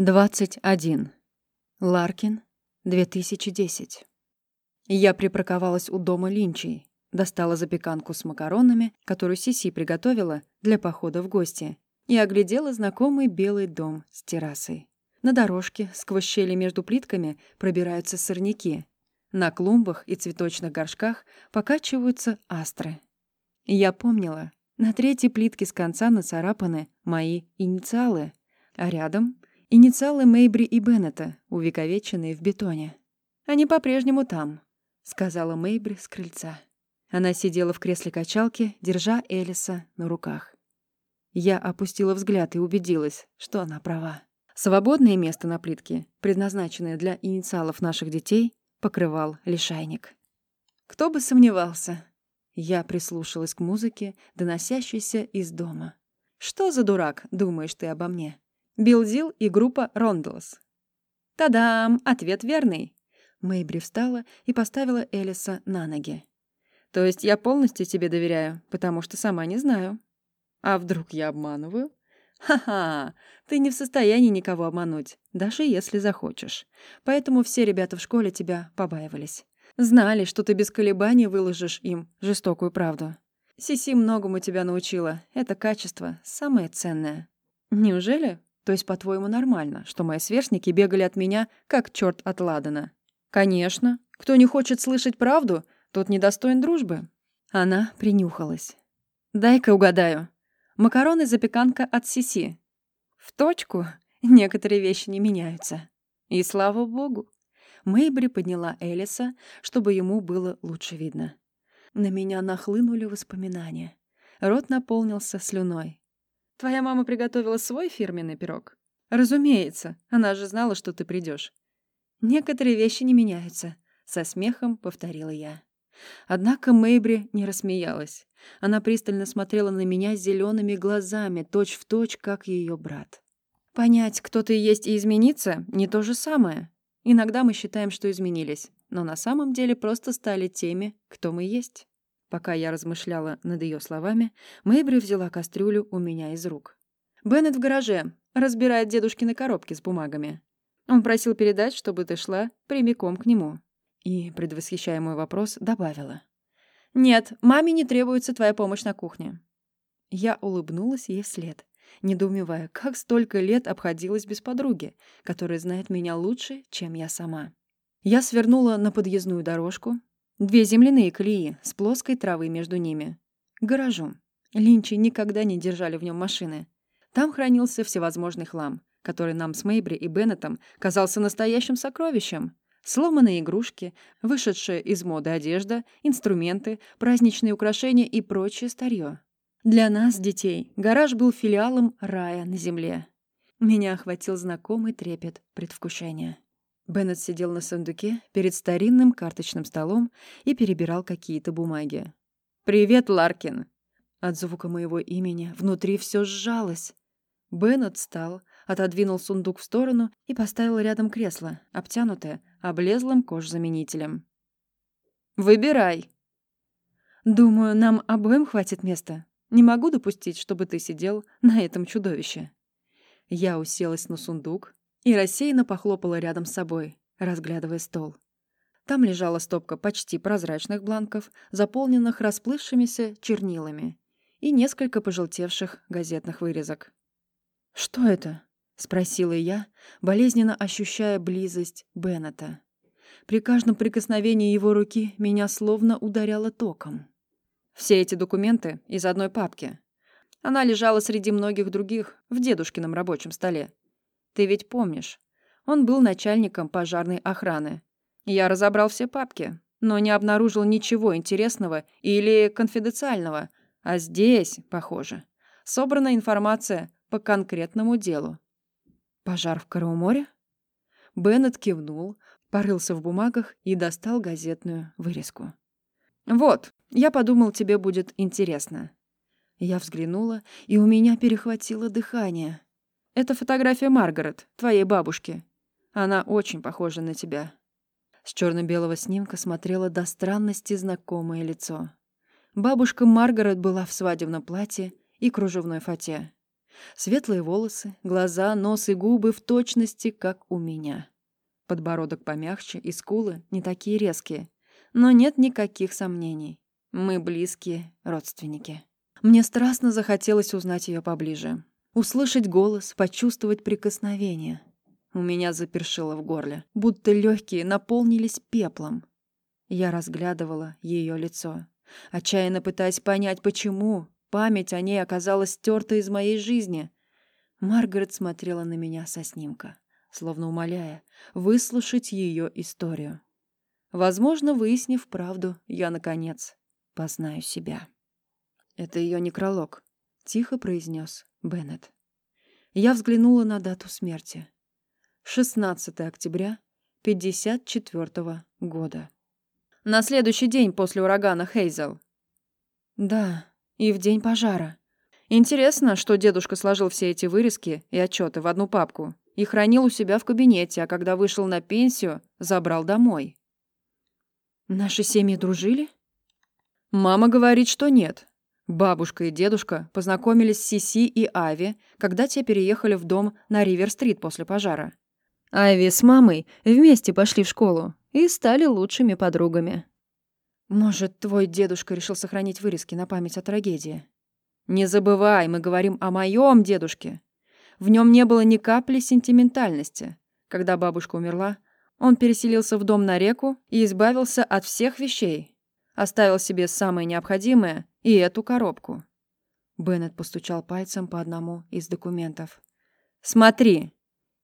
21. Ларкин, 2010. Я припарковалась у дома Линчей, достала запеканку с макаронами, которую Сиси приготовила для похода в гости, и оглядела знакомый белый дом с террасой. На дорожке, сквозь щели между плитками, пробираются сорняки. На клумбах и цветочных горшках покачиваются астры. Я помнила, на третьей плитке с конца нацарапаны мои инициалы, а рядом — инициалы Мейбри и Беннета, увековеченные в бетоне. Они по-прежнему там, — сказала Мейбри с крыльца. Она сидела в кресле качалки, держа Элиса на руках. Я опустила взгляд и убедилась, что она права. Свободное место на плитке, предназначенное для инициалов наших детей, покрывал лишайник. Кто бы сомневался. Я прислушалась к музыке, доносящейся из дома. «Что за дурак, думаешь ты обо мне?» Билдил и группа Рондлс. «Та-дам! Ответ верный!» Мэйбри встала и поставила Элиса на ноги. «То есть я полностью тебе доверяю, потому что сама не знаю. А вдруг я обманываю?» «Ха-ха! Ты не в состоянии никого обмануть, даже если захочешь. Поэтому все ребята в школе тебя побаивались. Знали, что ты без колебаний выложишь им жестокую правду. Сиси многому тебя научила. Это качество самое ценное. Неужели? То есть, по-твоему, нормально, что мои сверстники бегали от меня, как черт от Ладана? Конечно. Кто не хочет слышать правду, тот недостоин дружбы. Она принюхалась. Дай-ка угадаю. Макароны запеканка от Сиси. В точку. Некоторые вещи не меняются. И слава богу. Мэйбри подняла Элиса, чтобы ему было лучше видно. На меня нахлынули воспоминания. Рот наполнился слюной. «Твоя мама приготовила свой фирменный пирог?» «Разумеется. Она же знала, что ты придешь. «Некоторые вещи не меняются», — со смехом повторила я. Однако Мэйбри не рассмеялась. Она пристально смотрела на меня зелеными глазами, точь-в-точь, точь, как ее брат. Понять, кто ты есть и измениться — не то же самое. Иногда мы считаем, что изменились, но на самом деле просто стали теми, кто мы есть. Пока я размышляла над ее словами, Мэйбри взяла кастрюлю у меня из рук. «Беннет в гараже. Разбирает дедушкины коробки с бумагами. Он просил передать, чтобы ты шла прямиком к нему». И, предвосхищая мой вопрос, добавила. «Нет, маме не требуется твоя помощь на кухне». Я улыбнулась ей вслед, недоумевая, как столько лет обходилась без подруги, которая знает меня лучше, чем я сама. Я свернула на подъездную дорожку, две земляные колеи с плоской травой между ними, к гаражу. Линчи никогда не держали в нем машины. Там хранился всевозможный хлам, который нам с Мейбри и Беннетом казался настоящим сокровищем. Сломанные игрушки, вышедшая из моды одежда, инструменты, праздничные украшения и прочее старье. Для нас, детей, гараж был филиалом рая на земле. Меня охватил знакомый трепет предвкушения. Беннет сидел на сундуке перед старинным карточным столом и перебирал какие-то бумаги. «Привет, Ларкин!» От звука моего имени внутри все сжалось. Беннет встал, отодвинул сундук в сторону и поставил рядом кресло, обтянутое облезлым кожзаменителем. «Выбирай!» «Думаю, нам обоим хватит места. Не могу допустить, чтобы ты сидел на этом чудовище». Я уселась на сундук и рассеянно похлопала рядом с собой, разглядывая стол. Там лежала стопка почти прозрачных бланков, заполненных расплывшимися чернилами, и несколько пожелтевших газетных вырезок. «Что это?» — спросила я, болезненно ощущая близость Беннета. При каждом прикосновении его руки меня словно ударяло током. Все эти документы из одной папки. Она лежала среди многих других в дедушкином рабочем столе. Ты ведь помнишь, он был начальником пожарной охраны. Я разобрал все папки, но не обнаружил ничего интересного или конфиденциального. А здесь, похоже, собрана информация по конкретному делу. «Пожар в Карауморе?» Беннет кивнул, порылся в бумагах и достал газетную вырезку. «Вот, я подумал, тебе будет интересно». Я взглянула, и у меня перехватило дыхание. «Это фотография Маргарет, твоей бабушки. Она очень похожа на тебя». С черно-белого снимка смотрело до странности знакомое лицо. Бабушка Маргарет была в свадебном платье и кружевной фате. Светлые волосы, глаза, нос и губы в точности, как у меня. Подбородок помягче и скулы не такие резкие. Но нет никаких сомнений. Мы близкие родственники. Мне страстно захотелось узнать ее поближе. Услышать голос, почувствовать прикосновение. У меня запершило в горле, будто легкие наполнились пеплом. Я разглядывала ее лицо, отчаянно пытаясь понять, почему память о ней оказалась стерта из моей жизни. Маргарет смотрела на меня со снимка, словно умоляя выслушать ее историю. Возможно, выяснив правду, я, наконец, познаю себя. «Это ее некролог», — тихо произнес Беннет. Я взглянула на дату смерти. 16 октября 54 года. На следующий день после урагана Хейзел. Да, и в день пожара. Интересно, что дедушка сложил все эти вырезки и отчеты в одну папку и хранил у себя в кабинете, а когда вышел на пенсию, забрал домой. Наши семьи дружили? Мама говорит, что нет. Бабушка и дедушка познакомились с Сиси и Ави, когда те переехали в дом на Ривер-стрит после пожара. Айви с мамой вместе пошли в школу и стали лучшими подругами. Может, твой дедушка решил сохранить вырезки на память о трагедии? Не забывай, мы говорим о моем дедушке. В нем не было ни капли сентиментальности. Когда бабушка умерла, он переселился в дом на реку и избавился от всех вещей. Оставил себе самое необходимое и эту коробку. Беннет постучал пальцем по одному из документов. «Смотри,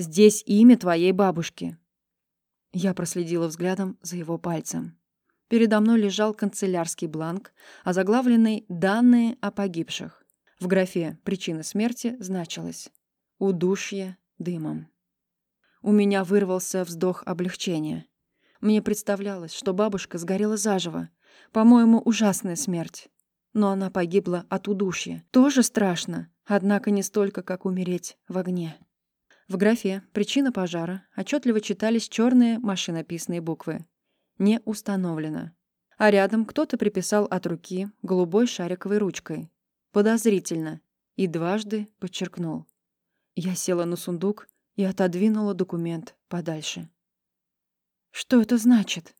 Здесь имя твоей бабушки». Я проследила взглядом за его пальцем. Передо мной лежал канцелярский бланк, озаглавленный «Данные о погибших». В графе «Причина смерти» значилось «Удушье дымом». У меня вырвался вздох облегчения. Мне представлялось, что бабушка сгорела заживо. По-моему, ужасная смерть. Но она погибла от удушья. Тоже страшно, однако не столько, как умереть в огне. В графе «Причина пожара» отчетливо читались черные машинописные буквы. «Не установлено». А рядом кто-то приписал от руки голубой шариковой ручкой. «Подозрительно». И дважды подчеркнул. Я села на сундук и отодвинула документ подальше. «Что это значит?»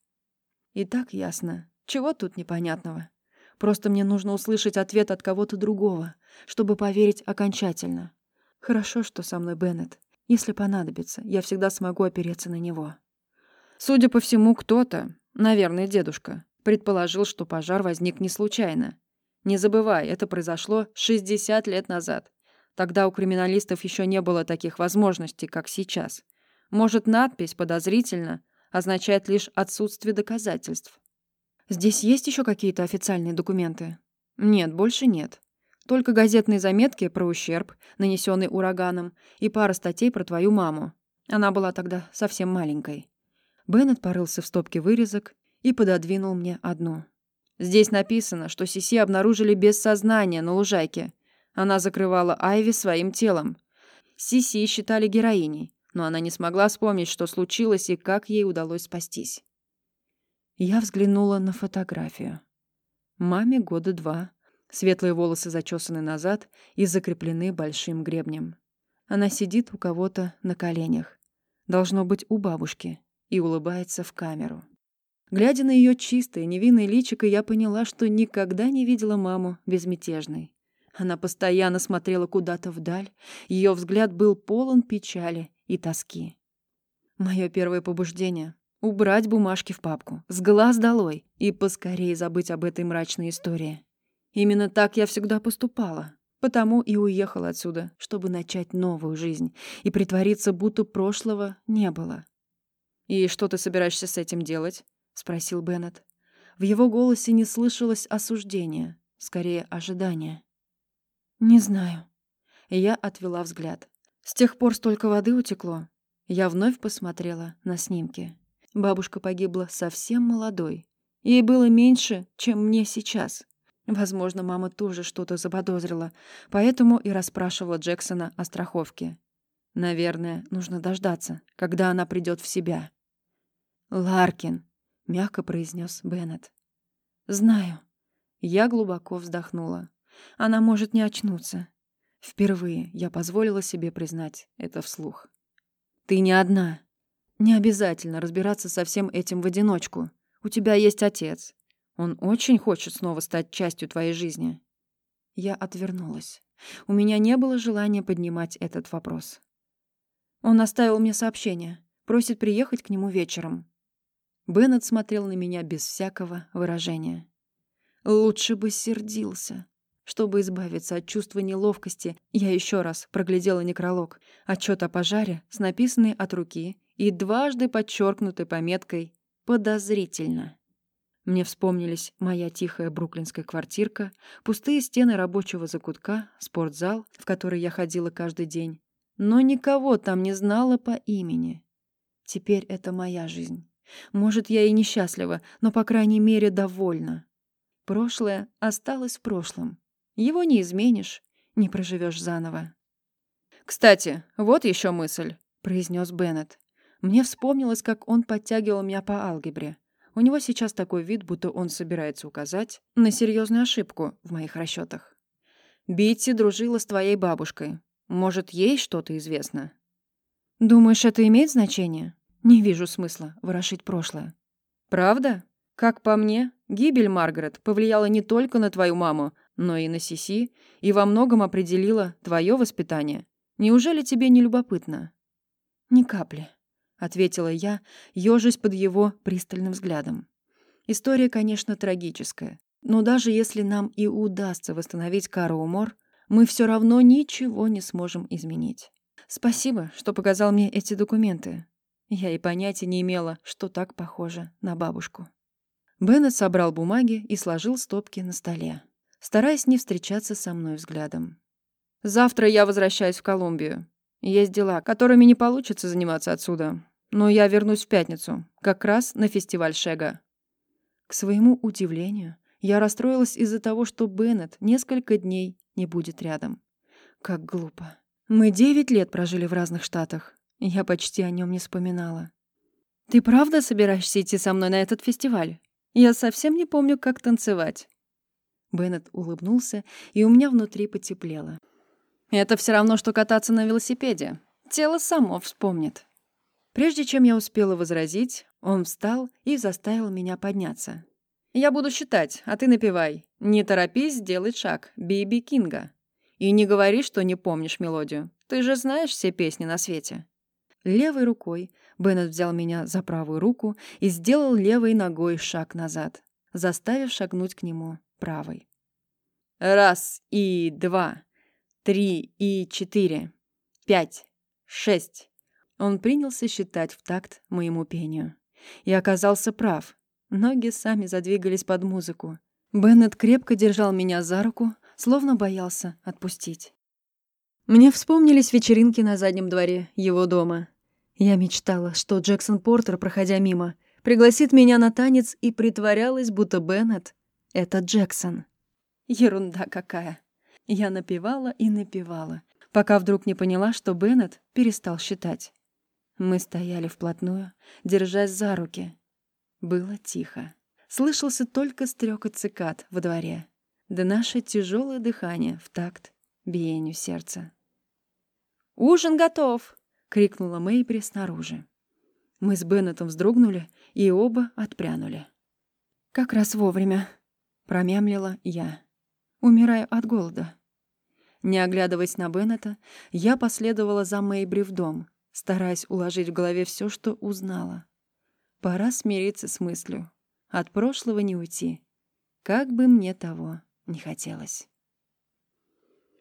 «И так ясно. Чего тут непонятного? Просто мне нужно услышать ответ от кого-то другого, чтобы поверить окончательно. Хорошо, что со мной Беннет. Если понадобится, я всегда смогу опереться на него. Судя по всему, кто-то, наверное, дедушка, предположил, что пожар возник не случайно. Не забывай, это произошло 60 лет назад. Тогда у криминалистов еще не было таких возможностей, как сейчас. Может, надпись «подозрительно» означает лишь отсутствие доказательств. Здесь есть еще какие-то официальные документы? Нет, больше нет. Только газетные заметки про ущерб, нанесенный ураганом, и пара статей про твою маму. Она была тогда совсем маленькой. Беннет порылся в стопке вырезок и пододвинул мне одну. Здесь написано, что Сиси обнаружили без сознания на лужайке. Она закрывала Айви своим телом. Сиси считали героиней, но она не смогла вспомнить, что случилось и как ей удалось спастись. Я взглянула на фотографию. Маме года два, Светлые волосы зачесаны назад и закреплены большим гребнем. Она сидит у кого-то на коленях. Должно быть, у бабушки. И улыбается в камеру. Глядя на ее чистое, невинное личико, я поняла, что никогда не видела маму безмятежной. Она постоянно смотрела куда-то вдаль. Ее взгляд был полон печали и тоски. Мое первое побуждение — убрать бумажки в папку, с глаз долой и поскорее забыть об этой мрачной истории. Именно так я всегда поступала. Потому и уехала отсюда, чтобы начать новую жизнь и притвориться, будто прошлого не было. «И что ты собираешься с этим делать?» — спросил Беннет. В его голосе не слышалось осуждения, скорее ожидания. «Не знаю». Я отвела взгляд. С тех пор столько воды утекло. Я вновь посмотрела на снимки. Бабушка погибла совсем молодой. Ей было меньше, чем мне сейчас. Возможно, мама тоже что-то заподозрила, поэтому и расспрашивала Джексона о страховке. Наверное, нужно дождаться, когда она придет в себя. «Ларкин», — мягко произнес Беннет. «Знаю». Я глубоко вздохнула. Она может не очнуться. Впервые я позволила себе признать это вслух. «Ты не одна. Не обязательно разбираться со всем этим в одиночку. У тебя есть отец. Он очень хочет снова стать частью твоей жизни». Я отвернулась. У меня не было желания поднимать этот вопрос. Он оставил мне сообщение. Просит приехать к нему вечером. Беннет смотрел на меня без всякого выражения. Лучше бы сердился. Чтобы избавиться от чувства неловкости, я еще раз проглядела некролог, отчет о пожаре с написанной от руки и дважды подчеркнутой пометкой «Подозрительно». Мне вспомнились моя тихая бруклинская квартирка, пустые стены рабочего закутка, спортзал, в который я ходила каждый день. Но никого там не знала по имени. Теперь это моя жизнь. Может, я и несчастлива, но, по крайней мере, довольна. Прошлое осталось в прошлом. Его не изменишь, не проживешь заново. «Кстати, вот еще мысль», — произнес Беннет. Мне вспомнилось, как он подтягивал меня по алгебре. У него сейчас такой вид, будто он собирается указать на серьезную ошибку в моих расчетах. Битти дружила с твоей бабушкой. Может, ей что-то известно? Думаешь, это имеет значение? Не вижу смысла ворошить прошлое. Правда? Как по мне, гибель Маргарет повлияла не только на твою маму, но и на Сиси, и во многом определила твое воспитание. Неужели тебе не любопытно? Ни капли. — ответила я, ёжась под его пристальным взглядом. История, конечно, трагическая, но даже если нам и удастся восстановить Кару Мор, мы все равно ничего не сможем изменить. Спасибо, что показал мне эти документы. Я и понятия не имела, что так похоже на бабушку. Беннет собрал бумаги и сложил стопки на столе, стараясь не встречаться со мной взглядом. «Завтра я возвращаюсь в Колумбию. Есть дела, которыми не получится заниматься отсюда. Но я вернусь в пятницу, как раз на фестиваль Шега. К своему удивлению, я расстроилась из-за того, что Беннет несколько дней не будет рядом. Как глупо. Мы девять лет прожили в разных штатах. Я почти о нем не вспоминала. «Ты правда собираешься идти со мной на этот фестиваль? Я совсем не помню, как танцевать». Беннет улыбнулся, и у меня внутри потеплело. «Это все равно, что кататься на велосипеде. Тело само вспомнит». Прежде чем я успела возразить, он встал и заставил меня подняться. «Я буду считать, а ты напевай. Не торопись сделать шаг. Биби Кинга. И не говори, что не помнишь мелодию. Ты же знаешь все песни на свете». Левой рукой Беннет взял меня за правую руку и сделал левой ногой шаг назад, заставив шагнуть к нему правой. «Раз и два, три и четыре, пять, шесть, он принялся считать в такт моему пению. И оказался прав. Ноги сами задвигались под музыку. Беннет крепко держал меня за руку, словно боялся отпустить. Мне вспомнились вечеринки на заднем дворе его дома. Я мечтала, что Джексон Портер, проходя мимо, пригласит меня на танец и притворялась, будто Беннет — это Джексон. Ерунда какая. Я напевала и напевала, пока вдруг не поняла, что Беннет перестал считать. Мы стояли вплотную, держась за руки. Было тихо. Слышался только стрекот цикад во дворе, да наше тяжелое дыхание в такт биению сердца. «Ужин готов!» — крикнула Мэйбри снаружи. Мы с Беннетом вздрогнули и оба отпрянули. «Как раз вовремя», — промямлила я. «Умираю от голода». Не оглядываясь на Беннета, я последовала за Мэйбри в дом — стараясь уложить в голове все, что узнала. Пора смириться с мыслью. От прошлого не уйти. Как бы мне того не хотелось.